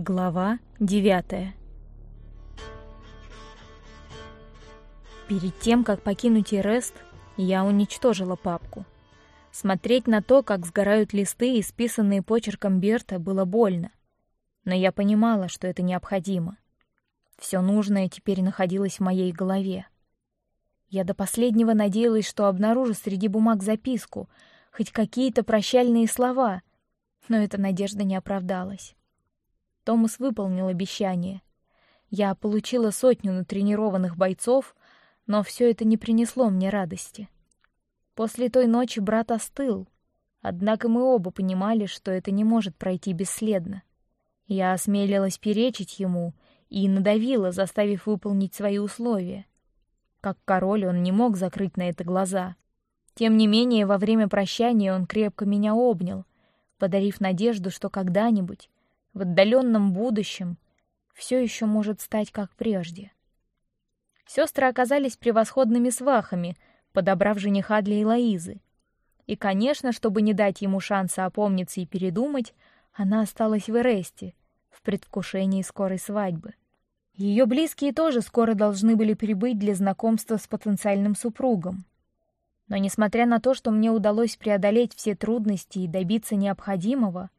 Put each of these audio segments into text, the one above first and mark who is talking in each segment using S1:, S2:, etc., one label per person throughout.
S1: Глава девятая. Перед тем, как покинуть Эрест, я уничтожила папку. Смотреть на то, как сгорают листы, исписанные почерком Берта, было больно. Но я понимала, что это необходимо. Все нужное теперь находилось в моей голове. Я до последнего надеялась, что обнаружу среди бумаг записку, хоть какие-то прощальные слова, но эта надежда не оправдалась. Томас выполнил обещание. Я получила сотню натренированных бойцов, но все это не принесло мне радости. После той ночи брат остыл, однако мы оба понимали, что это не может пройти бесследно. Я осмелилась перечить ему и надавила, заставив выполнить свои условия. Как король он не мог закрыть на это глаза. Тем не менее, во время прощания он крепко меня обнял, подарив надежду, что когда-нибудь в отдаленном будущем все еще может стать как прежде. Сестры оказались превосходными свахами, подобрав жениха для Элоизы. И, конечно, чтобы не дать ему шанса опомниться и передумать, она осталась в Эресте в предвкушении скорой свадьбы. Ее близкие тоже скоро должны были прибыть для знакомства с потенциальным супругом. Но несмотря на то, что мне удалось преодолеть все трудности и добиться необходимого,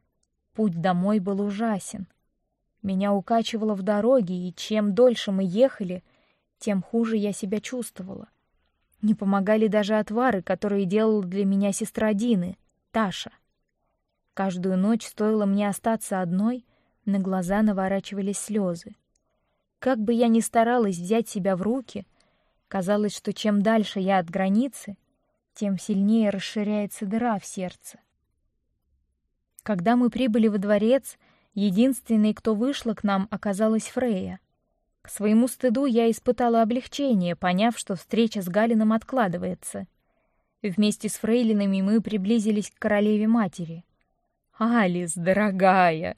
S1: Путь домой был ужасен. Меня укачивало в дороге, и чем дольше мы ехали, тем хуже я себя чувствовала. Не помогали даже отвары, которые делала для меня сестра Дины, Таша. Каждую ночь стоило мне остаться одной, на глаза наворачивались слезы. Как бы я ни старалась взять себя в руки, казалось, что чем дальше я от границы, тем сильнее расширяется дыра в сердце. Когда мы прибыли во дворец, единственной, кто вышла к нам, оказалась Фрея. К своему стыду я испытала облегчение, поняв, что встреча с Галином откладывается. Вместе с фрейлинами мы приблизились к королеве матери. Алис, дорогая,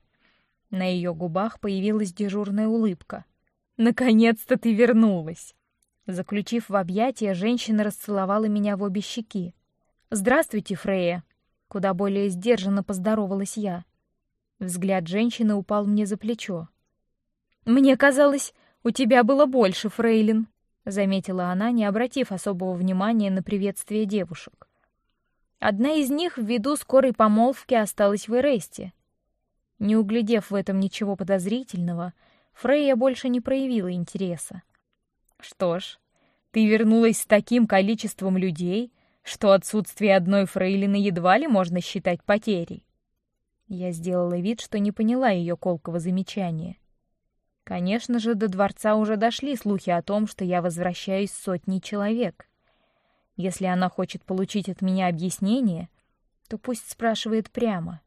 S1: на ее губах появилась дежурная улыбка. Наконец-то ты вернулась. Заключив в объятия, женщина расцеловала меня в обе щеки. Здравствуйте, Фрея. Куда более сдержанно поздоровалась я. Взгляд женщины упал мне за плечо. Мне казалось, у тебя было больше, Фрейлин, заметила она, не обратив особого внимания на приветствие девушек. Одна из них ввиду скорой помолвки осталась в Эресте. Не углядев в этом ничего подозрительного, Фрейя больше не проявила интереса. Что ж, ты вернулась с таким количеством людей, что отсутствие одной фрейлины едва ли можно считать потерей. Я сделала вид, что не поняла ее колкого замечания. Конечно же, до дворца уже дошли слухи о том, что я возвращаюсь с сотней человек. Если она хочет получить от меня объяснение, то пусть спрашивает прямо.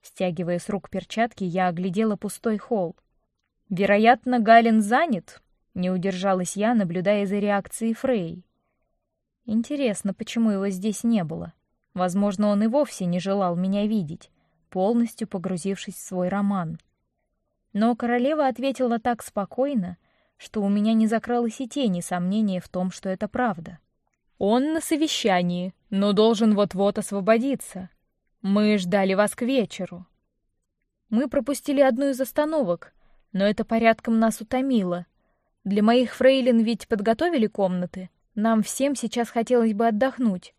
S1: Стягивая с рук перчатки, я оглядела пустой холл. Вероятно, Галин занят. Не удержалась я, наблюдая за реакцией Фрей. Интересно, почему его здесь не было? Возможно, он и вовсе не желал меня видеть, полностью погрузившись в свой роман. Но королева ответила так спокойно, что у меня не закралось и тени сомнения в том, что это правда. Он на совещании, но должен вот-вот освободиться. Мы ждали вас к вечеру. Мы пропустили одну из остановок, но это порядком нас утомило. Для моих фрейлин ведь подготовили комнаты. Нам всем сейчас хотелось бы отдохнуть.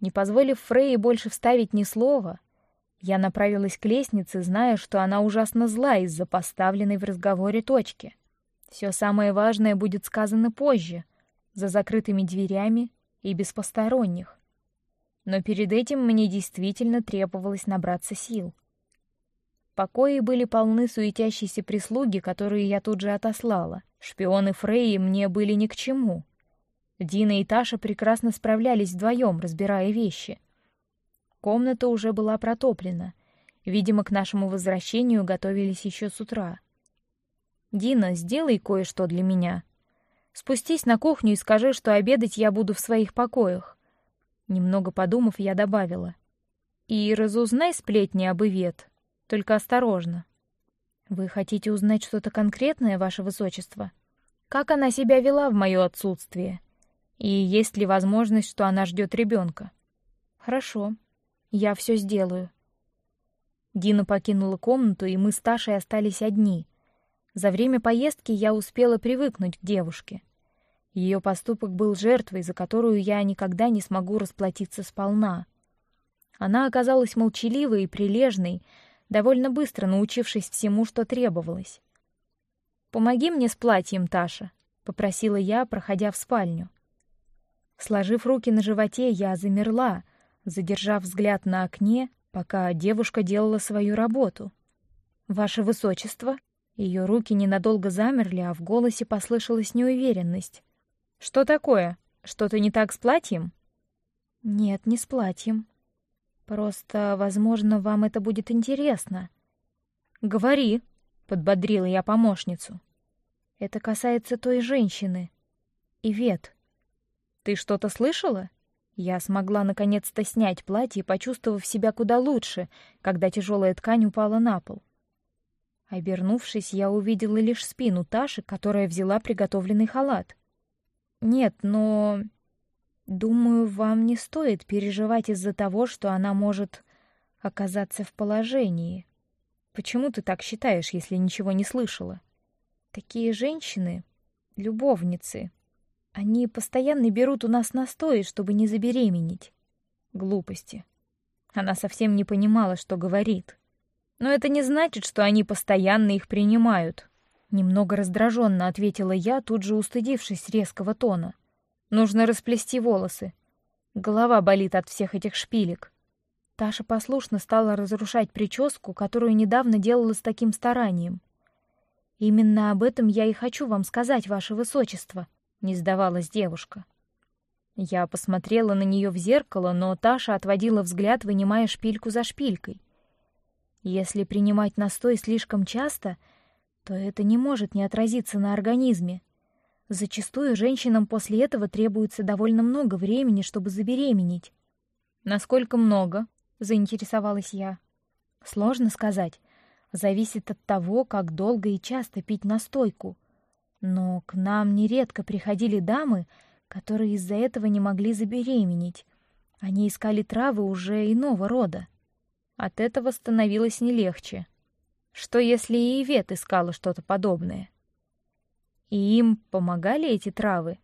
S1: Не позволив Фрейе больше вставить ни слова, я направилась к лестнице, зная, что она ужасно зла из-за поставленной в разговоре точки. Все самое важное будет сказано позже, за закрытыми дверями и без посторонних. Но перед этим мне действительно требовалось набраться сил. Покои были полны суетящейся прислуги, которую я тут же отослала. Шпионы Фрейи мне были ни к чему. Дина и Таша прекрасно справлялись вдвоем, разбирая вещи. Комната уже была протоплена. Видимо, к нашему возвращению готовились еще с утра. Дина, сделай кое-что для меня. Спустись на кухню и скажи, что обедать я буду в своих покоях. Немного подумав, я добавила: и разузнай сплетни об Ивет, только осторожно. Вы хотите узнать что-то конкретное, ваше высочество? Как она себя вела в мое отсутствие? И есть ли возможность, что она ждет ребенка? Хорошо, я все сделаю. Дина покинула комнату, и мы с Ташей остались одни. За время поездки я успела привыкнуть к девушке. Ее поступок был жертвой, за которую я никогда не смогу расплатиться сполна. Она оказалась молчаливой и прилежной, довольно быстро научившись всему, что требовалось. Помоги мне с платьем, Таша, попросила я, проходя в спальню. Сложив руки на животе, я замерла, задержав взгляд на окне, пока девушка делала свою работу. Ваше высочество, ее руки ненадолго замерли, а в голосе послышалась неуверенность. Что такое? Что-то не так с платьем? Нет, не с платьем. Просто, возможно, вам это будет интересно. Говори, подбодрила я помощницу. Это касается той женщины. Ивет. Ты что-то слышала? Я смогла наконец-то снять платье, почувствовав себя куда лучше, когда тяжелая ткань упала на пол. Обернувшись, я увидела лишь спину Таши, которая взяла приготовленный халат. Нет, но думаю, вам не стоит переживать из-за того, что она может оказаться в положении. Почему ты так считаешь, если ничего не слышала? Такие женщины, любовницы, они постоянно берут у нас настой, чтобы не забеременеть. Глупости. Она совсем не понимала, что говорит. Но это не значит, что они постоянно их принимают. Немного раздраженно ответила я, тут же устыдившись резкого тона. Нужно расплести волосы. Голова болит от всех этих шпилек. Таша послушно стала разрушать прическу, которую недавно делала с таким старанием. Именно об этом я и хочу вам сказать, ваше высочество, не сдавалась девушка. Я посмотрела на нее в зеркало, но Таша отводила взгляд, вынимая шпильку за шпилькой. Если принимать настой слишком часто, то это не может не отразиться на организме. Зачастую женщинам после этого требуется довольно много времени, чтобы забеременеть. Насколько много? заинтересовалась я. Сложно сказать зависит от того, как долго и часто пить настойку. Но к нам нередко приходили дамы, которые из-за этого не могли забеременеть. Они искали травы уже иного рода. От этого становилось не легче. Что если и Ивет искала что-то подобное? И им помогали эти травы?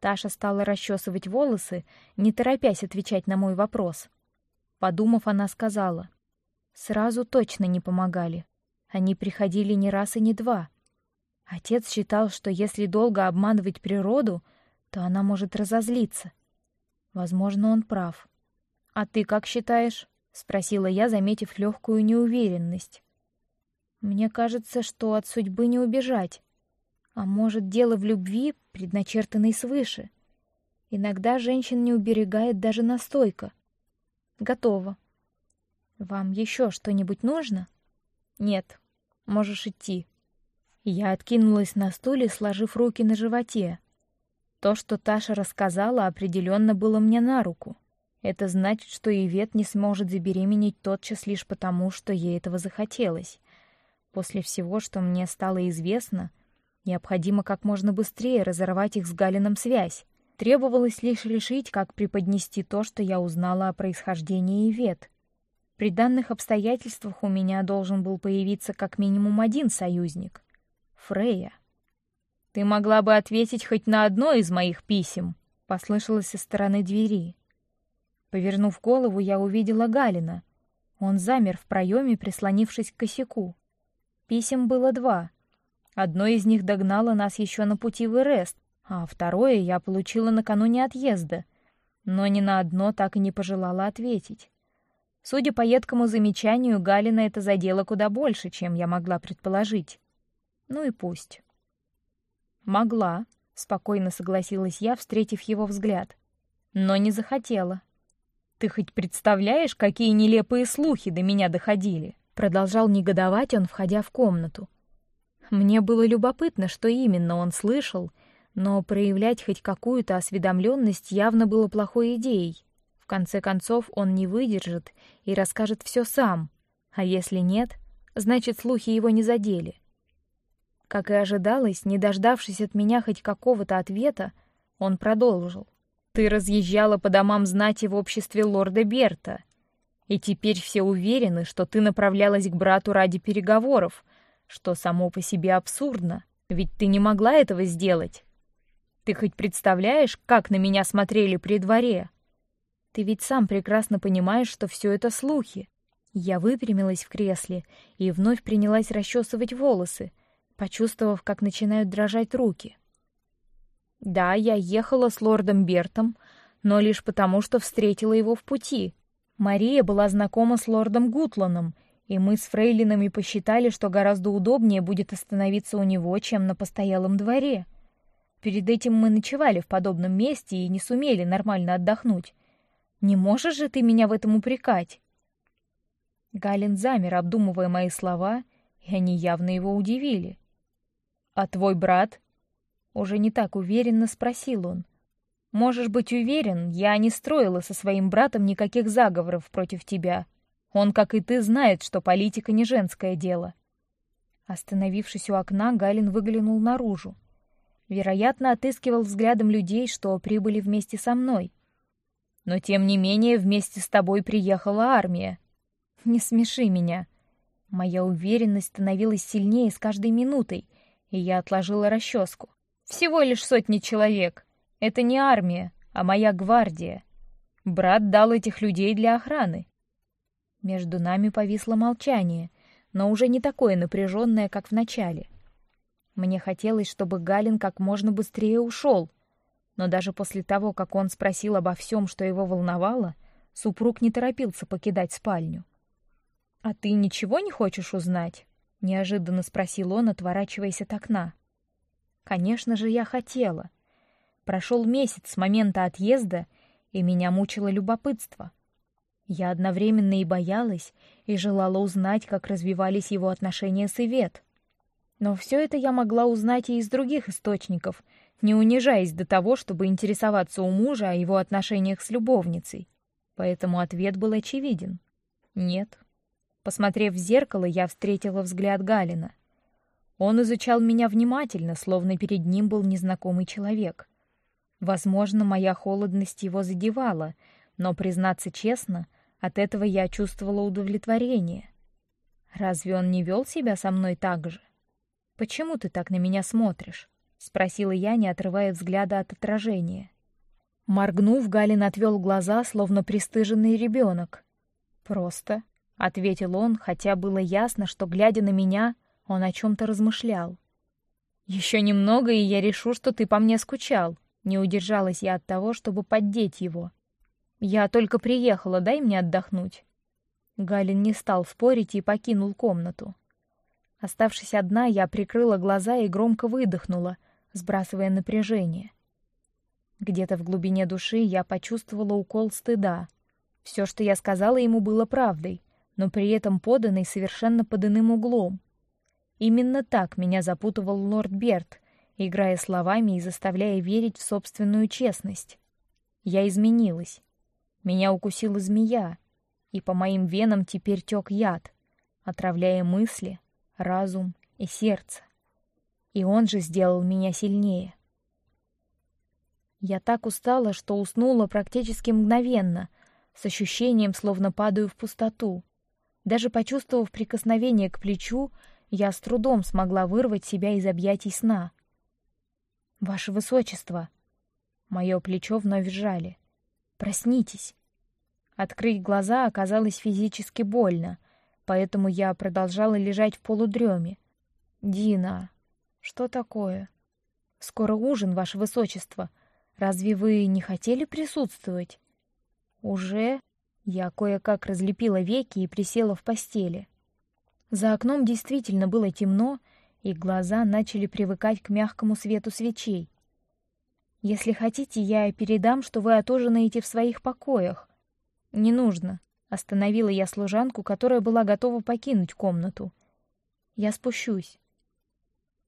S1: Таша стала расчесывать волосы, не торопясь отвечать на мой вопрос. Подумав, она сказала: сразу точно не помогали. Они приходили не раз и не два. Отец считал, что если долго обманывать природу, то она может разозлиться. Возможно, он прав. А ты как считаешь? спросила я, заметив легкую неуверенность. Мне кажется, что от судьбы не убежать. А может, дело в любви, предначертанной свыше. Иногда женщин не уберегает даже настойка. Готово. Вам еще что-нибудь нужно? Нет, можешь идти. Я откинулась на стуле, сложив руки на животе. То, что Таша рассказала, определенно было мне на руку. Это значит, что Ивет не сможет забеременеть тотчас лишь потому, что ей этого захотелось. После всего, что мне стало известно, необходимо как можно быстрее разорвать их с Галином связь. Требовалось лишь решить, как преподнести то, что я узнала о происхождении Ивет. При данных обстоятельствах у меня должен был появиться как минимум один союзник — Фрея. Ты могла бы ответить хоть на одно из моих писем, послышалось со стороны двери. Повернув голову, я увидела Галина. Он замер в проеме, прислонившись к косяку. Писем было два. Одно из них догнало нас еще на пути в Эрест, а второе я получила накануне отъезда, но ни на одно так и не пожелала ответить. Судя по едкому замечанию, Галина это задело куда больше, чем я могла предположить. Ну и пусть. Могла, спокойно согласилась я, встретив его взгляд, но не захотела. Ты хоть представляешь, какие нелепые слухи до меня доходили? Продолжал негодовать он, входя в комнату. Мне было любопытно, что именно он слышал, но проявлять хоть какую-то осведомленность явно было плохой идеей. В конце концов, он не выдержит и расскажет все сам, а если нет, значит слухи его не задели. Как и ожидалось, не дождавшись от меня хоть какого-то ответа, он продолжил: "Ты разъезжала по домам знати в обществе лорда Берта. И теперь все уверены, что ты направлялась к брату ради переговоров, что само по себе абсурдно, ведь ты не могла этого сделать. Ты хоть представляешь, как на меня смотрели при дворе? Ты ведь сам прекрасно понимаешь, что все это слухи. Я выпрямилась в кресле и вновь принялась расчесывать волосы, почувствовав, как начинают дрожать руки. Да, я ехала с лордом Бертом, но лишь потому, что встретила его в пути. Мария была знакома с лордом Гутланом, и мы с фрейлинами посчитали, что гораздо удобнее будет остановиться у него, чем на постоялом дворе. Перед этим мы ночевали в подобном месте и не сумели нормально отдохнуть. Не можешь же ты меня в этом упрекать? Галин замер, обдумывая мои слова, и они явно его удивили. А твой брат? Уже не так уверенно спросил он. Можешь быть уверен, я не строила со своим братом никаких заговоров против тебя. Он, как и ты, знает, что политика не женское дело. Остановившись у окна, Галин выглянул наружу. Вероятно, отыскивал взглядом людей, что прибыли вместе со мной. Но тем не менее вместе с тобой приехала армия. Не смеши меня. Моя уверенность становилась сильнее с каждой минутой, и я отложила расческу. Всего лишь сотни человек. Это не армия, а моя гвардия. Брат дал этих людей для охраны. Между нами повисло молчание, но уже не такое напряженное, как в начале. Мне хотелось, чтобы Галин как можно быстрее ушел, но даже после того, как он спросил обо всем, что его волновало, супруг не торопился покидать спальню. А ты ничего не хочешь узнать? Неожиданно спросил он, отворачиваясь от окна. Конечно же, я хотела. Прошел месяц с момента отъезда, и меня мучило любопытство. Я одновременно и боялась, и желала узнать, как развивались его отношения с Ивет. Но все это я могла узнать и из других источников, не унижаясь до того, чтобы интересоваться у мужа о его отношениях с любовницей. Поэтому ответ был очевиден: нет. Посмотрев в зеркало, я встретила взгляд Галина. Он изучал меня внимательно, словно перед ним был незнакомый человек. Возможно, моя холодность его задевала, но признаться честно, от этого я чувствовала удовлетворение. Разве он не вел себя со мной так же? Почему ты так на меня смотришь? спросила я, не отрывая взгляда от отражения. Моргнув, Галин отвел глаза, словно пристыженный ребенок. Просто, ответил он, хотя было ясно, что глядя на меня, он о чем-то размышлял. Еще немного, и я решу, что ты по мне скучал. Не удержалась я от того, чтобы поддеть его. Я только приехала, дай мне отдохнуть. Галин не стал спорить и покинул комнату. Оставшись одна, я прикрыла глаза и громко выдохнула, сбрасывая напряжение. Где-то в глубине души я почувствовала укол стыда. Все, что я сказала ему, было правдой, но при этом поданной совершенно под иным углом. Именно так меня запутывал лорд Берт, играя словами и заставляя верить в собственную честность. Я изменилась. Меня укусила змея, и по моим венам теперь тек яд, отравляя мысли, разум и сердце. И он же сделал меня сильнее. Я так устала, что уснула практически мгновенно, с ощущением, словно падаю в пустоту. Даже почувствовав прикосновение к плечу, я с трудом смогла вырвать себя из объятий сна. Ваше высочество, мое плечо вновь сжали. Проснитесь. Открыть глаза оказалось физически больно, поэтому я продолжала лежать в полудреме. Дина, что такое? Скоро ужин, ваше высочество. Разве вы не хотели присутствовать? Уже? Я кое-как разлепила веки и присела в постели. За окном действительно было темно, и глаза начали привыкать к мягкому свету свечей. Если хотите, я передам, что вы отужинаете в своих покоях. Не нужно. Остановила я служанку, которая была готова покинуть комнату. Я спущусь.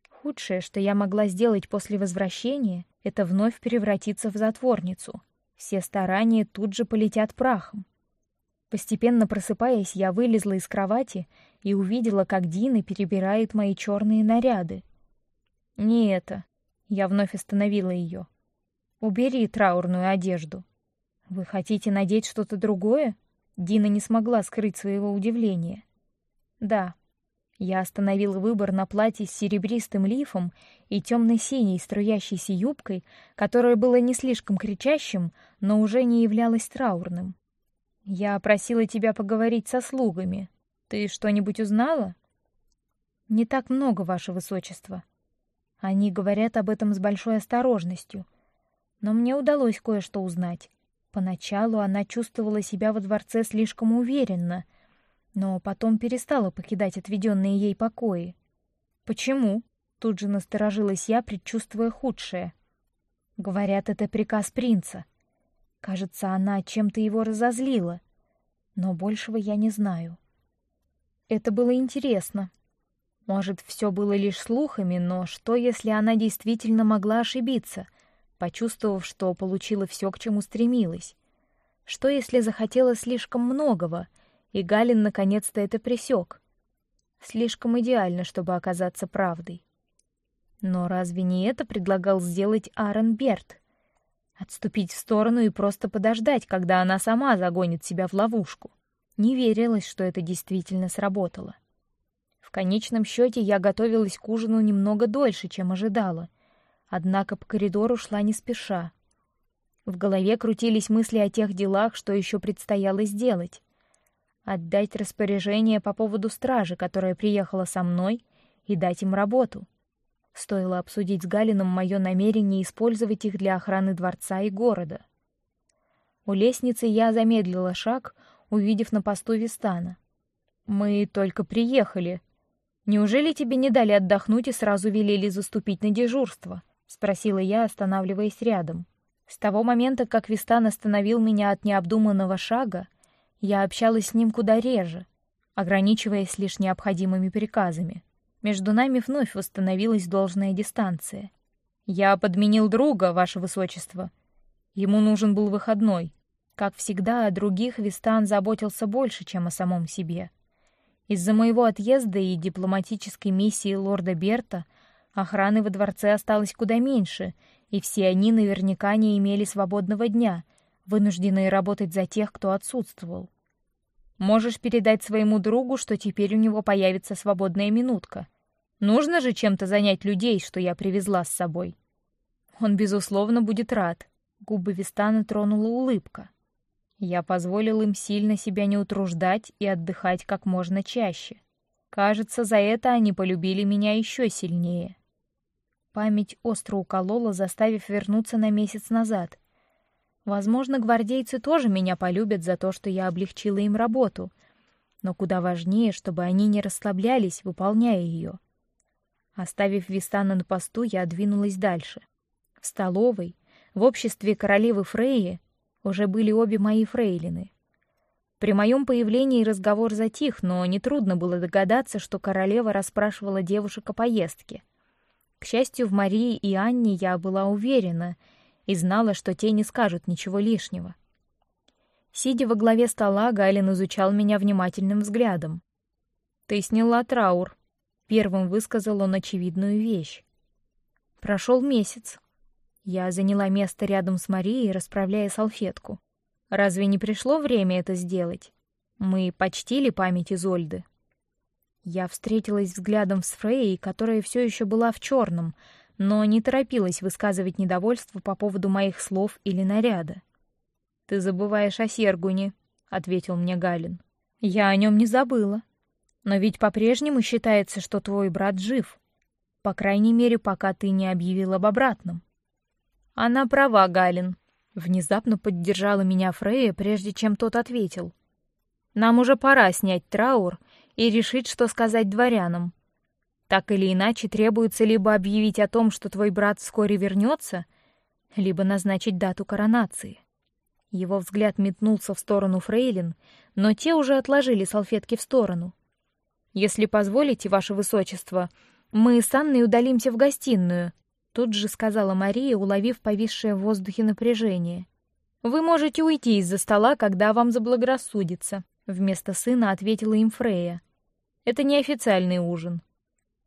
S1: Худшее, что я могла сделать после возвращения, это вновь превратиться в затворницу. Все старания тут же полетят прахом. Постепенно просыпаясь, я вылезла из кровати и увидела, как Дина перебирает мои черные наряды. Не это. Я вновь остановила ее. Убери траурную одежду. Вы хотите надеть что-то другое? Дина не смогла скрыть своего удивления. Да, я остановила выбор на платье с серебристым лифом и темно-синей струящейся юбкой, которое было не слишком кричащим, но уже не являлось траурным. Я просила тебя поговорить со слугами. Ты что-нибудь узнала? Не так много, ваше высочество. Они говорят об этом с большой осторожностью, но мне удалось кое-что узнать. Поначалу она чувствовала себя во дворце слишком уверенно — но потом перестала покидать отведенные ей покои. Почему? Тут же насторожилась я, предчувствуя худшее. Говорят, это приказ принца. Кажется, она чем-то его разозлила, но большего я не знаю. Это было интересно. Может, все было лишь слухами, но что, если она действительно могла ошибиться, почувствовав, что получила все, к чему стремилась? Что, если захотела слишком многого — и Галин наконец-то это пресек. Слишком идеально, чтобы оказаться правдой. Но разве не это предлагал сделать Аарон Берт? Отступить в сторону и просто подождать, когда она сама загонит себя в ловушку. Не верилось, что это действительно сработало. В конечном счете я готовилась к ужину немного дольше, чем ожидала, однако по коридору шла не спеша. В голове крутились мысли о тех делах, что еще предстояло сделать отдать распоряжение по поводу стражи, которая приехала со мной, и дать им работу. Стоило обсудить с Галином мое намерение использовать их для охраны дворца и города. У лестницы я замедлила шаг, увидев на посту Вистана. Мы только приехали. Неужели тебе не дали отдохнуть и сразу велели заступить на дежурство? спросила я, останавливаясь рядом. С того момента, как Вистан остановил меня от необдуманного шага, я общалась с ним куда реже, ограничиваясь лишь необходимыми приказами. Между нами вновь восстановилась должная дистанция. Я подменил друга, ваше высочество. Ему нужен был выходной. Как всегда, о других Вистан заботился больше, чем о самом себе. Из-за моего отъезда и дипломатической миссии лорда Берта охраны во дворце осталось куда меньше, и все они наверняка не имели свободного дня — вынужденные работать за тех, кто отсутствовал. Можешь передать своему другу, что теперь у него появится свободная минутка. Нужно же чем-то занять людей, что я привезла с собой. Он безусловно будет рад. Губы Вистана тронула улыбка. Я позволил им сильно себя не утруждать и отдыхать как можно чаще. Кажется, за это они полюбили меня еще сильнее. Память остро уколола, заставив вернуться на месяц назад. Возможно, гвардейцы тоже меня полюбят за то, что я облегчила им работу, но куда важнее, чтобы они не расслаблялись, выполняя ее. Оставив Вистана на посту, я двинулась дальше. В столовой, в обществе королевы Фрейи, уже были обе мои фрейлины. При моем появлении разговор затих, но не трудно было догадаться, что королева расспрашивала девушек о поездке. К счастью, в Марии и Анне я была уверена — и знала, что те не скажут ничего лишнего. Сидя во главе стола, Галин изучал меня внимательным взглядом. Ты сняла траур. Первым высказал он очевидную вещь. Прошел месяц. Я заняла место рядом с Марией, расправляя салфетку. Разве не пришло время это сделать? Мы почтили память Изольды. Я встретилась взглядом с Фрейей, которая все еще была в черном, но не торопилась высказывать недовольство по поводу моих слов или наряда. Ты забываешь о Сергуне, ответил мне Галин. Я о нем не забыла, но ведь по-прежнему считается, что твой брат жив. По крайней мере, пока ты не объявил об обратном. Она права, Галин. Внезапно поддержала меня Фрея, прежде чем тот ответил. Нам уже пора снять траур и решить, что сказать дворянам. Так или иначе требуется либо объявить о том, что твой брат вскоре вернется, либо назначить дату коронации. Его взгляд метнулся в сторону Фрейлин, но те уже отложили салфетки в сторону. Если позволите, ваше высочество, мы с Анной удалимся в гостиную. Тут же сказала Мария, уловив повисшее в воздухе напряжение. Вы можете уйти из-за стола, когда вам заблагорассудится. Вместо сына ответила им Фрея. Это не официальный ужин.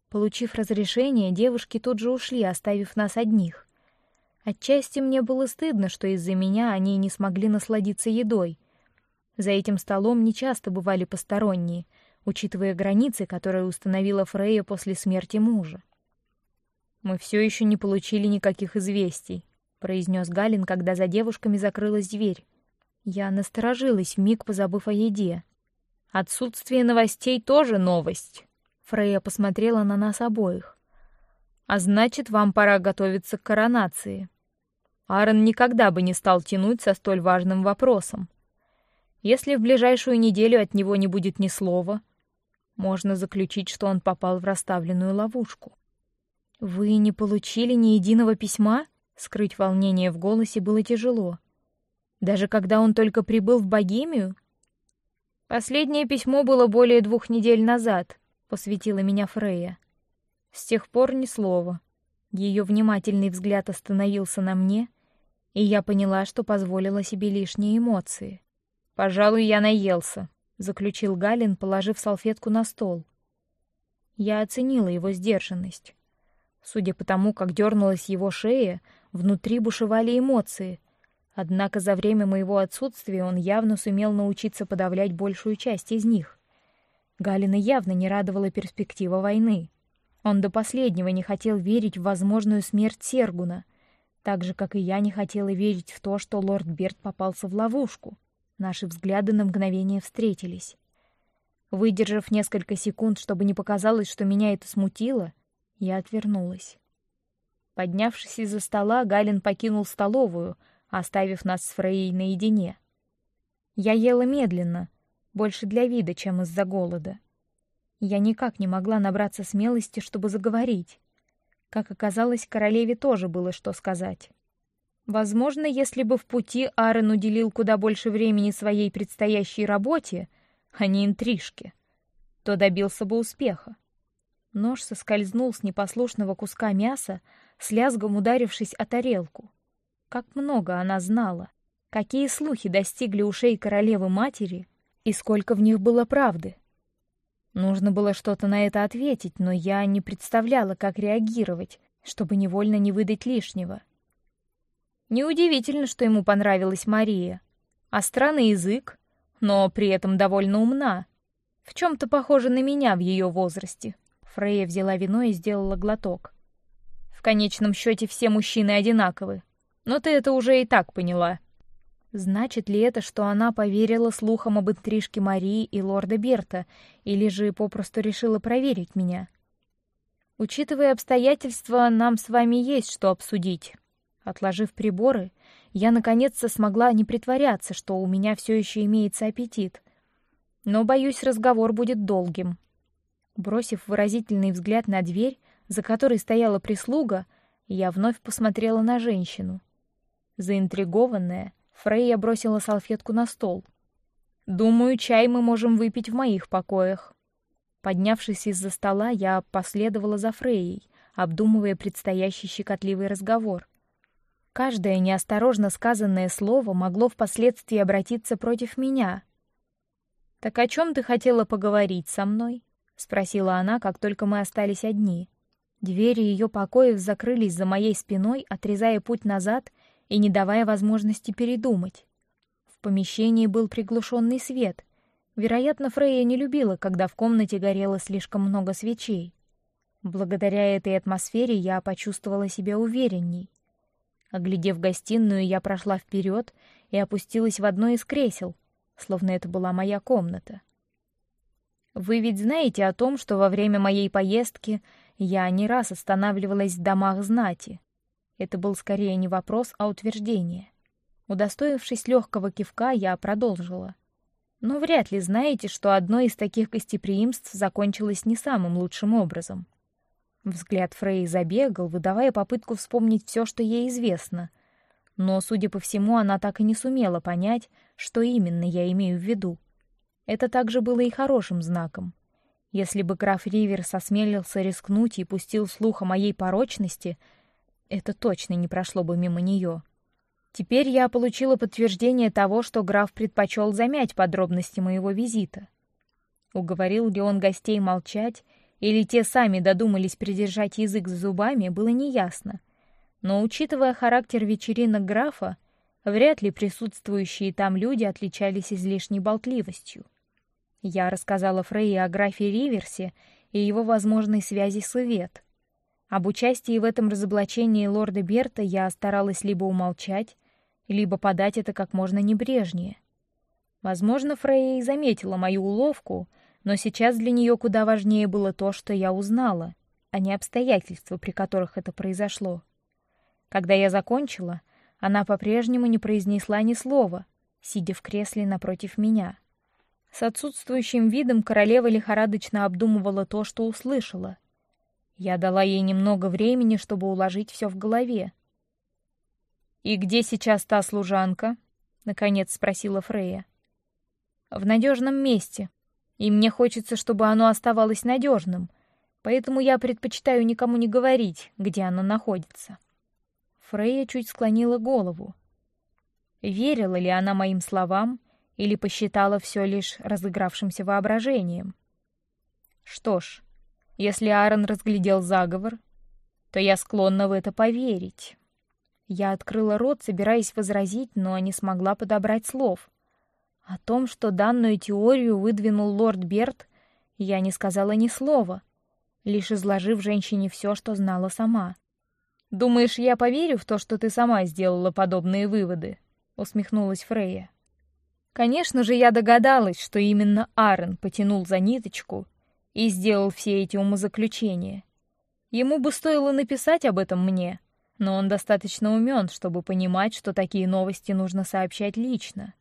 S1: Получив разрешение, девушки тут же ушли, оставив нас одних. Отчасти мне было стыдно, что из-за меня они не смогли насладиться едой. За этим столом не часто бывали посторонние, учитывая границы, которые установила Фрейя после смерти мужа. Мы все еще не получили никаких известий, произнес Галин, когда за девушками закрылась дверь. Я насторожилась, миг позабыв о еде. Отсутствие новостей тоже новость. Фрейя посмотрела на нас обоих. А значит, вам пора готовиться к коронации. Аарон никогда бы не стал тянуть со столь важным вопросом. Если в ближайшую неделю от него не будет ни слова, можно заключить, что он попал в расставленную ловушку. Вы не получили ни единого письма? Скрыть волнение в голосе было тяжело. Даже когда он только прибыл в Богемию? Последнее письмо было более двух недель назад, посвятила меня Фрея. С тех пор ни слова. Ее внимательный взгляд остановился на мне, и я поняла, что позволила себе лишние эмоции. Пожалуй, я наелся, заключил Галин, положив салфетку на стол. Я оценила его сдержанность. Судя по тому, как дернулась его шея, внутри бушевали эмоции. Однако за время моего отсутствия он явно сумел научиться подавлять большую часть из них. Галина явно не радовала перспектива войны. Он до последнего не хотел верить в возможную смерть Сергуна, так же как и я не хотела верить в то, что лорд Берт попался в ловушку. Наши взгляды на мгновение встретились. Выдержав несколько секунд, чтобы не показалось, что меня это смутило, я отвернулась. Поднявшись из-за стола, Галин покинул столовую, оставив нас с Фрейей наедине. Я ела медленно, больше для вида, чем из-за голода. Я никак не могла набраться смелости, чтобы заговорить. Как оказалось, королеве тоже было что сказать. Возможно, если бы в пути Аарон уделил куда больше времени своей предстоящей работе, а не интрижке, то добился бы успеха. Нож соскользнул с непослушного куска мяса, с лязгом ударившись о тарелку. Как много она знала, какие слухи достигли ушей королевы матери и сколько в них было правды. Нужно было что-то на это ответить, но я не представляла, как реагировать, чтобы невольно не выдать лишнего. Неудивительно, что ему понравилась Мария. А странный язык, но при этом довольно умна. В чем-то похожа на меня в ее возрасте. Фрейя взяла вино и сделала глоток. В конечном счете все мужчины одинаковы, но ты это уже и так поняла. Значит ли это, что она поверила слухам об интрижке Марии и лорда Берта, или же попросту решила проверить меня? Учитывая обстоятельства, нам с вами есть что обсудить. Отложив приборы, я наконец-то смогла не притворяться, что у меня все еще имеется аппетит. Но боюсь, разговор будет долгим. Бросив выразительный взгляд на дверь, за которой стояла прислуга, я вновь посмотрела на женщину. Заинтригованная, Фрейя бросила салфетку на стол. Думаю, чай мы можем выпить в моих покоях. Поднявшись из-за стола, я последовала за Фрейей, обдумывая предстоящий щекотливый разговор. Каждое неосторожно сказанное слово могло впоследствии обратиться против меня. Так о чем ты хотела поговорить со мной? спросила она, как только мы остались одни. Двери ее покоев закрылись за моей спиной, отрезая путь назад и не давая возможности передумать. В помещении был приглушенный свет. Вероятно, Фрейя не любила, когда в комнате горело слишком много свечей. Благодаря этой атмосфере я почувствовала себя уверенней. Оглядев гостиную, я прошла вперед и опустилась в одно из кресел, словно это была моя комната. Вы ведь знаете о том, что во время моей поездки я не раз останавливалась в домах знати. Это был скорее не вопрос, а утверждение. Удостоившись легкого кивка, я продолжила. Но вряд ли знаете, что одно из таких гостеприимств закончилось не самым лучшим образом. Взгляд Фрей забегал, выдавая попытку вспомнить все, что ей известно. Но, судя по всему, она так и не сумела понять, что именно я имею в виду. Это также было и хорошим знаком. Если бы граф Риверс осмелился рискнуть и пустил слух о моей порочности, это точно не прошло бы мимо нее. Теперь я получила подтверждение того, что граф предпочел замять подробности моего визита. Уговорил ли он гостей молчать, или те сами додумались придержать язык за зубами, было неясно. Но учитывая характер вечеринок графа, Вряд ли присутствующие там люди отличались излишней болтливостью. Я рассказала Фрейе о графе Риверсе и его возможной связи с Ивет. Об участии в этом разоблачении лорда Берта я старалась либо умолчать, либо подать это как можно небрежнее. Возможно, Фрейя и заметила мою уловку, но сейчас для нее куда важнее было то, что я узнала, а не обстоятельства, при которых это произошло. Когда я закончила, она по-прежнему не произнесла ни слова, сидя в кресле напротив меня. С отсутствующим видом королева лихорадочно обдумывала то, что услышала. Я дала ей немного времени, чтобы уложить все в голове. И где сейчас та служанка? наконец спросила Фрея. В надежном месте, и мне хочется, чтобы оно оставалось надежным, поэтому я предпочитаю никому не говорить, где оно находится. Фрея чуть склонила голову. Верила ли она моим словам или посчитала все лишь разыгравшимся воображением? Что ж, если Аарон разглядел заговор, то я склонна в это поверить. Я открыла рот, собираясь возразить, но не смогла подобрать слов. О том, что данную теорию выдвинул лорд Берт, я не сказала ни слова, лишь изложив женщине все, что знала сама. Думаешь, я поверю в то, что ты сама сделала подобные выводы? Усмехнулась Фрейя. Конечно же, я догадалась, что именно Аарон потянул за ниточку и сделал все эти умозаключения. Ему бы стоило написать об этом мне, но он достаточно умен, чтобы понимать, что такие новости нужно сообщать лично.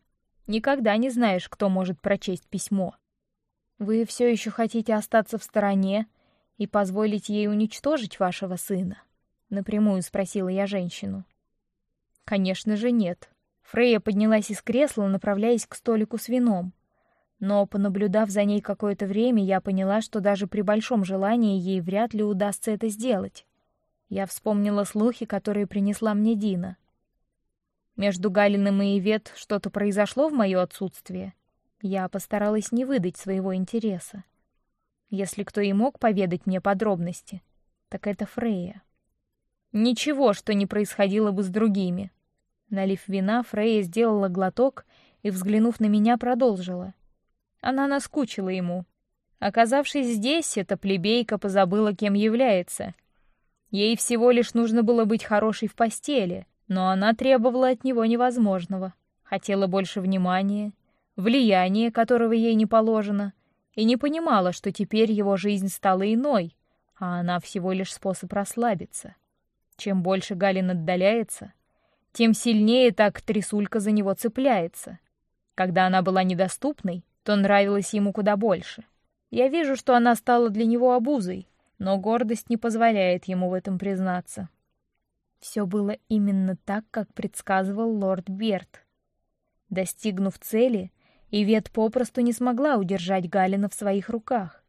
S1: Никогда не знаешь, кто может прочесть письмо. Вы все еще хотите остаться в стороне и позволить ей уничтожить вашего сына? Напрямую спросила я женщину. Конечно же нет. Фрейя поднялась из кресла, направляясь к столику с вином. Но, понаблюдав за ней какое-то время, я поняла, что даже при большом желании ей вряд ли удастся это сделать. Я вспомнила слухи, которые принесла мне Дина. Между Галиным и Ивет что-то произошло в мое отсутствие. Я постаралась не выдать своего интереса. Если кто и мог поведать мне подробности, так это Фрейя. Ничего, что не происходило бы с другими. Налив вина, Фрейя сделала глоток и, взглянув на меня, продолжила. Она наскучила ему. Оказавшись здесь, эта плебейка позабыла, кем является. Ей всего лишь нужно было быть хорошей в постели, но она требовала от него невозможного, хотела больше внимания, влияния, которого ей не положено, и не понимала, что теперь его жизнь стала иной, а она всего лишь способ расслабиться. Чем больше Галин отдаляется, тем сильнее так трясулька за него цепляется. Когда она была недоступной, то нравилась ему куда больше. Я вижу, что она стала для него обузой, но гордость не позволяет ему в этом признаться. Все было именно так, как предсказывал лорд Берт. Достигнув цели, Ивет попросту не смогла удержать Галина в своих руках.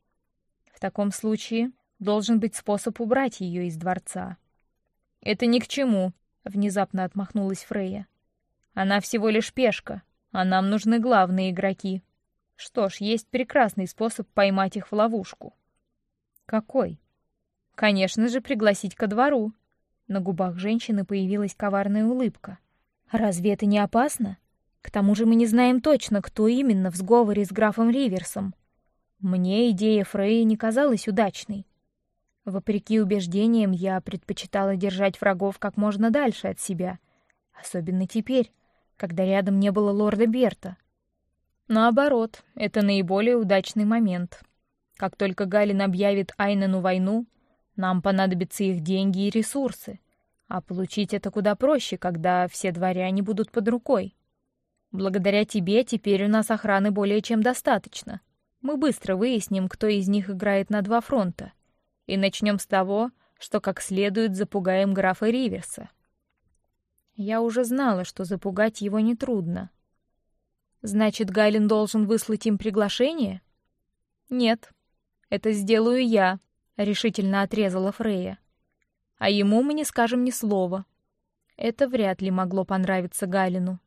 S1: В таком случае должен быть способ убрать ее из дворца. Это ни к чему, внезапно отмахнулась Фрейя. Она всего лишь пешка, а нам нужны главные игроки. Что ж, есть прекрасный способ поймать их в ловушку. Какой? Конечно же, пригласить ко двору. На губах женщины появилась коварная улыбка. Разве это не опасно? К тому же мы не знаем точно, кто именно в сговоре с графом Риверсом. Мне идея Фрей не казалась удачной. Вопреки убеждениям, я предпочитала держать врагов как можно дальше от себя, особенно теперь, когда рядом не было лорда Берта. Наоборот, это наиболее удачный момент. Как только Галин объявит Айнену войну, нам понадобятся их деньги и ресурсы, а получить это куда проще, когда все дворяне будут под рукой. Благодаря тебе теперь у нас охраны более чем достаточно. Мы быстро выясним, кто из них играет на два фронта, и начнем с того, что как следует запугаем графа Риверса. Я уже знала, что запугать его не трудно. Значит, Гайлен должен выслать им приглашение? Нет, это сделаю я решительно отрезала Фрея. А ему мы не скажем ни слова. Это вряд ли могло понравиться Галину.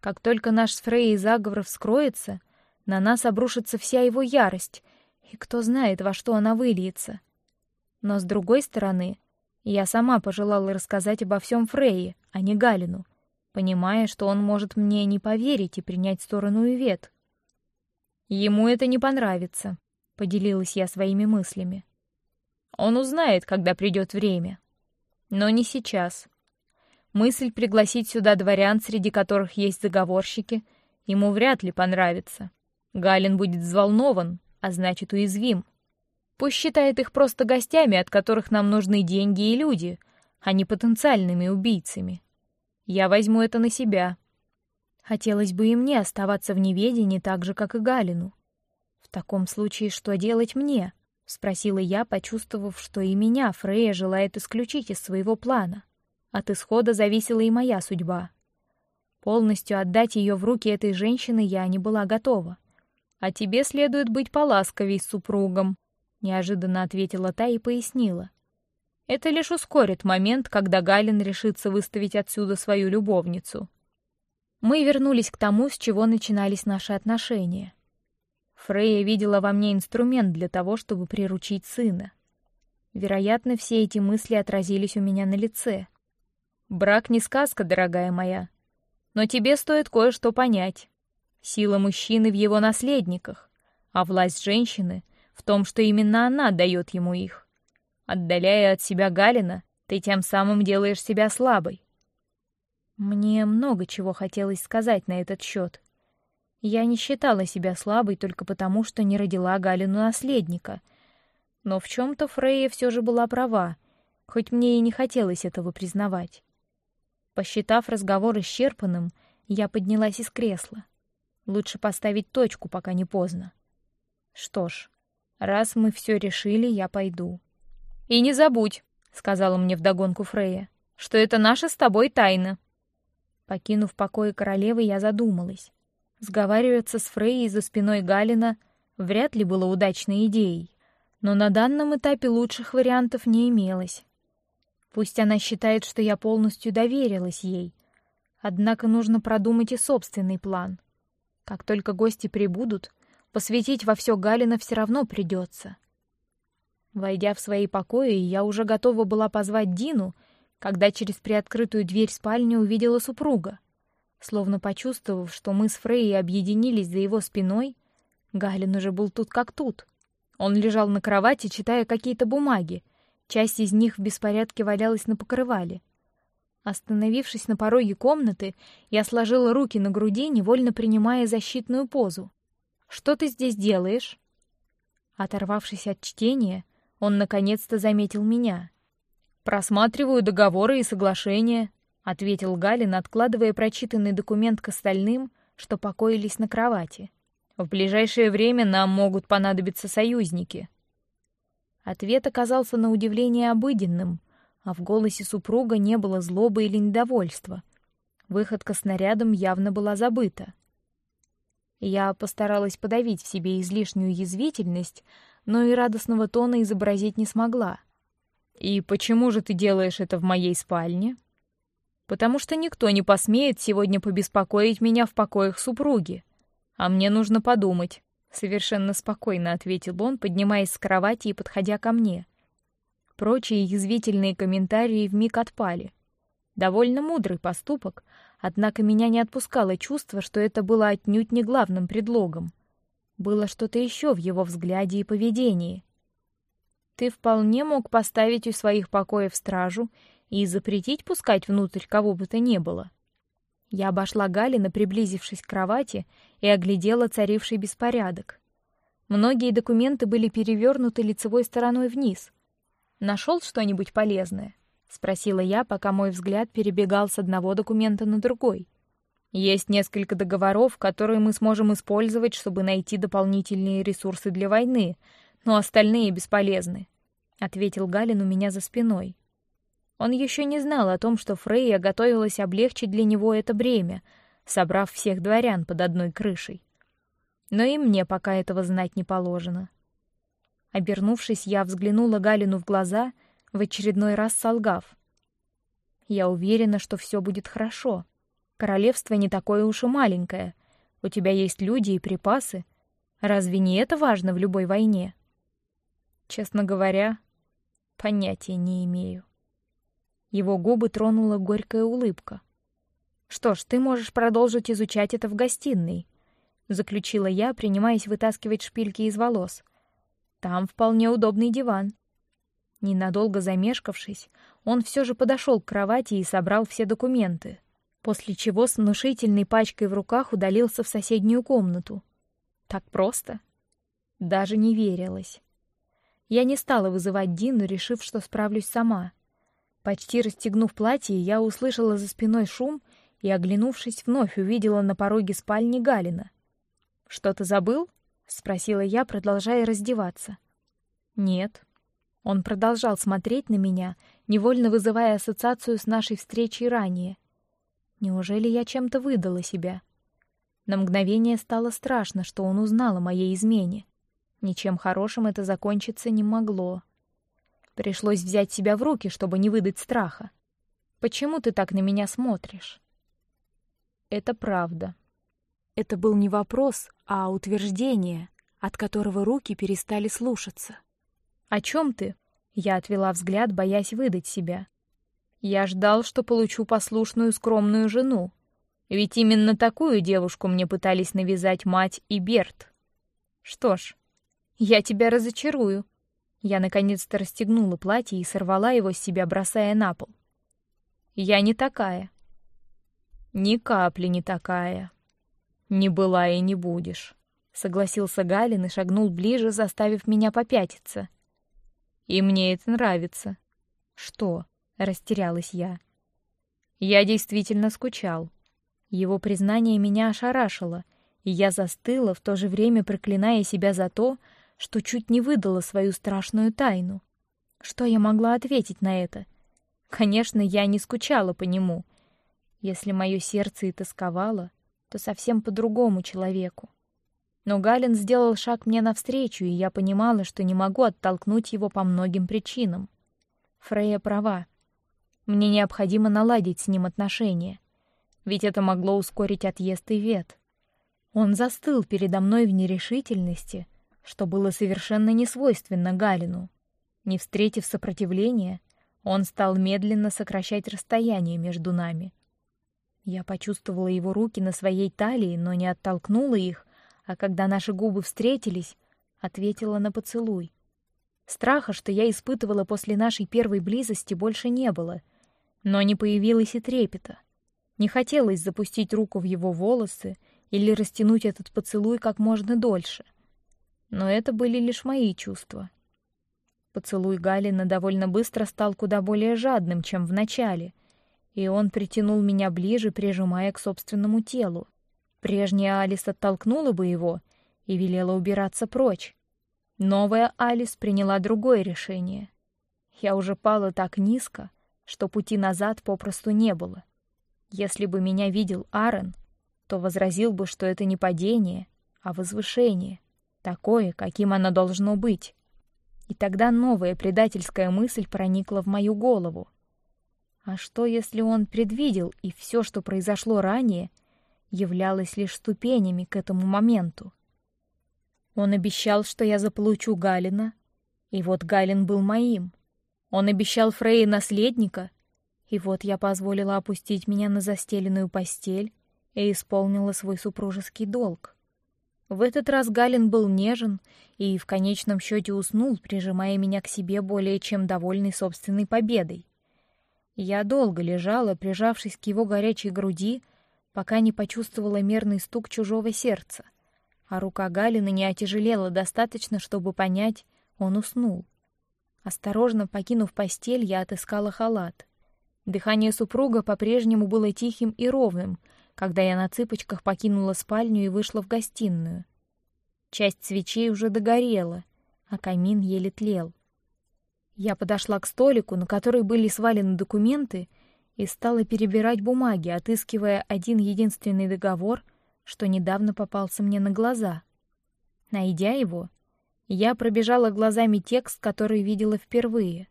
S1: Как только наш с Фреей заговор вскроется, на нас обрушится вся его ярость, и кто знает, во что она выльется. Но с другой стороны, я сама пожелала рассказать обо всем Фрейе, а не Галину, понимая, что он может мне не поверить и принять сторону Ивет. Ему это не понравится, поделилась я своими мыслями. Он узнает, когда придет время, но не сейчас. Мысль пригласить сюда дворян, среди которых есть заговорщики, ему вряд ли понравится. Галин будет взволнован, а значит уязвим. Пусть считает их просто гостями, от которых нам нужны деньги и люди, а не потенциальными убийцами. Я возьму это на себя. Хотелось бы и мне оставаться в неведении так же, как и Галину. В таком случае что делать мне? Спросила я, почувствовав, что и меня Фрея желает исключить из своего плана. От исхода зависела и моя судьба. Полностью отдать ее в руки этой женщины я не была готова. А тебе следует быть поласковей с супругом, неожиданно ответила та и пояснила. Это лишь ускорит момент, когда Галин решится выставить отсюда свою любовницу. Мы вернулись к тому, с чего начинались наши отношения. Фрейя видела во мне инструмент для того, чтобы приручить сына. Вероятно, все эти мысли отразились у меня на лице. Брак не сказка, дорогая моя, но тебе стоит кое-что понять. Сила мужчины в его наследниках, а власть женщины в том, что именно она дает ему их. Отдаляя от себя Галина, ты тем самым делаешь себя слабой. Мне много чего хотелось сказать на этот счет. Я не считала себя слабой только потому, что не родила Галину наследника. Но в чем-то Фрейя все же была права, хоть мне и не хотелось этого признавать. Посчитав разговор исчерпанным, я поднялась из кресла. Лучше поставить точку, пока не поздно. Что ж, раз мы все решили, я пойду. И не забудь, сказала мне вдогонку Фрейя, что это наша с тобой тайна. Покинув покои королевы, я задумалась. Сговариваться с Фрейей за спиной Галина вряд ли было удачной идеей, но на данном этапе лучших вариантов не имелось. Пусть она считает, что я полностью доверилась ей, однако нужно продумать и собственный план. Как только гости прибудут, посвятить во все Галина все равно придется. Войдя в свои покои, я уже готова была позвать Дину когда через приоткрытую дверь спальни увидела супруга. Словно почувствовав, что мы с Фрейей объединились за его спиной, Галин уже был тут как тут. Он лежал на кровати, читая какие-то бумаги. Часть из них в беспорядке валялась на покрывале. Остановившись на пороге комнаты, я сложила руки на груди, невольно принимая защитную позу. Что ты здесь делаешь? Оторвавшись от чтения, он наконец-то заметил меня. Просматриваю договоры и соглашения, ответил Галин, откладывая прочитанный документ к остальным, что покоились на кровати. В ближайшее время нам могут понадобиться союзники. Ответ оказался на удивление обыденным, а в голосе супруга не было злобы или недовольства. Выходка снарядом явно была забыта. Я постаралась подавить в себе излишнюю язвительность, но и радостного тона изобразить не смогла. И почему же ты делаешь это в моей спальне? Потому что никто не посмеет сегодня побеспокоить меня в покоях супруги, а мне нужно подумать. Совершенно спокойно ответил он, поднимаясь с кровати и подходя ко мне. Прочие язвительные комментарии в миг отпали. Довольно мудрый поступок, однако меня не отпускало чувство, что это было отнюдь не главным предлогом. Было что-то еще в его взгляде и поведении. Ты вполне мог поставить у своих покоев стражу и запретить пускать внутрь кого бы то ни было. Я обошла Галина, приблизившись к кровати, и оглядела царивший беспорядок. Многие документы были перевернуты лицевой стороной вниз. Нашел что-нибудь полезное? спросила я, пока мой взгляд перебегал с одного документа на другой. Есть несколько договоров, которые мы сможем использовать, чтобы найти дополнительные ресурсы для войны, но остальные бесполезны, ответил Галин у меня за спиной. Он еще не знал о том, что Фрейя готовилась облегчить для него это бремя, собрав всех дворян под одной крышей. Но и мне пока этого знать не положено. Обернувшись, я взглянула Галину в глаза, в очередной раз солгав. Я уверена, что все будет хорошо. Королевство не такое уж и маленькое. У тебя есть люди и припасы. Разве не это важно в любой войне? Честно говоря, понятия не имею. Его губы тронула горькая улыбка. Что ж, ты можешь продолжить изучать это в гостиной, заключила я, принимаясь вытаскивать шпильки из волос. Там вполне удобный диван. Ненадолго замешкавшись, он все же подошел к кровати и собрал все документы, после чего с внушительной пачкой в руках удалился в соседнюю комнату. Так просто? Даже не верилось. Я не стала вызывать Дину, решив, что справлюсь сама. Почти расстегнув платье, я услышала за спиной шум и, оглянувшись, вновь увидела на пороге спальни Галина. Что-то забыл? спросила я, продолжая раздеваться. Нет. Он продолжал смотреть на меня, невольно вызывая ассоциацию с нашей встречей ранее. Неужели я чем-то выдала себя? На мгновение стало страшно, что он узнал о моей измене. Ничем хорошим это закончиться не могло. Пришлось взять себя в руки, чтобы не выдать страха. Почему ты так на меня смотришь? Это правда. Это был не вопрос, а утверждение, от которого руки перестали слушаться. О чем ты? Я отвела взгляд, боясь выдать себя. Я ждал, что получу послушную, скромную жену, ведь именно такую девушку мне пытались навязать мать и Берт. Что ж, я тебя разочарую. Я наконец-то расстегнула платье и сорвала его с себя, бросая на пол. Я не такая. Ни капли не такая. Не была и не будешь. Согласился Галин и шагнул ближе, заставив меня попятиться. И мне это нравится. Что? Растерялась я. Я действительно скучал. Его признание меня ошарашило, и я застыла, в то же время проклиная себя за то, что чуть не выдала свою страшную тайну. Что я могла ответить на это? Конечно, я не скучала по нему. Если мое сердце и тосковало, то совсем по другому человеку. Но Галин сделал шаг мне навстречу, и я понимала, что не могу оттолкнуть его по многим причинам. Фрея права. Мне необходимо наладить с ним отношения, ведь это могло ускорить отъезд и вет. Он застыл передо мной в нерешительности, что было совершенно не свойственно Галину. Не встретив сопротивления, он стал медленно сокращать расстояние между нами. Я почувствовала его руки на своей талии, но не оттолкнула их, а когда наши губы встретились, ответила на поцелуй. Страха, что я испытывала после нашей первой близости, больше не было, но не появилось и трепета. Не хотелось запустить руку в его волосы или растянуть этот поцелуй как можно дольше. Но это были лишь мои чувства. Поцелуй Галина довольно быстро стал куда более жадным, чем в начале, и он притянул меня ближе, прижимая к собственному телу. Прежняя Алис оттолкнула бы его и велела убираться прочь. Новая Алис приняла другое решение. Я уже пала так низко, что пути назад попросту не было. Если бы меня видел Арен, то возразил бы, что это не падение, а возвышение такое, каким оно должно быть. И тогда новая предательская мысль проникла в мою голову. А что, если он предвидел, и все, что произошло ранее, являлось лишь ступенями к этому моменту? Он обещал, что я заполучу Галина, и вот Галин был моим. Он обещал Фрей наследника, и вот я позволила опустить меня на застеленную постель и исполнила свой супружеский долг. В этот раз Галин был нежен и в конечном счете уснул, прижимая меня к себе более чем довольный собственной победой. Я долго лежала, прижавшись к его горячей груди, пока не почувствовала мерный стук чужого сердца, а рука Галина не отяжелела достаточно, чтобы понять, он уснул. Осторожно покинув постель, я отыскала халат. Дыхание супруга по-прежнему было тихим и ровным, когда я на цыпочках покинула спальню и вышла в гостиную. Часть свечей уже догорела, а камин еле тлел. Я подошла к столику, на который были свалены документы, и стала перебирать бумаги, отыскивая один единственный договор, что недавно попался мне на глаза. Найдя его, я пробежала глазами текст, который видела впервые.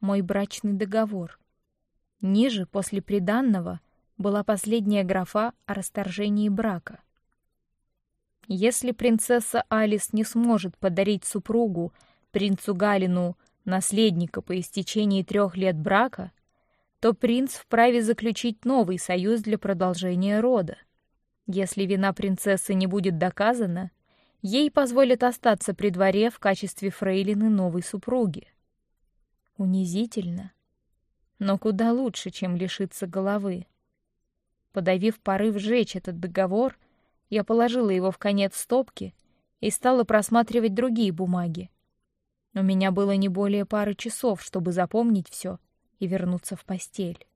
S1: Мой брачный договор. Ниже, после приданного, была последняя графа о расторжении брака. Если принцесса Алис не сможет подарить супругу принцу Галину наследника по истечении трех лет брака, то принц вправе заключить новый союз для продолжения рода. Если вина принцессы не будет доказана, ей позволят остаться при дворе в качестве фрейлины новой супруги. Унизительно, но куда лучше, чем лишиться головы. Подавив порыв сжечь этот договор, я положила его в конец стопки и стала просматривать другие бумаги. У меня было не более пары часов, чтобы запомнить все и вернуться в постель.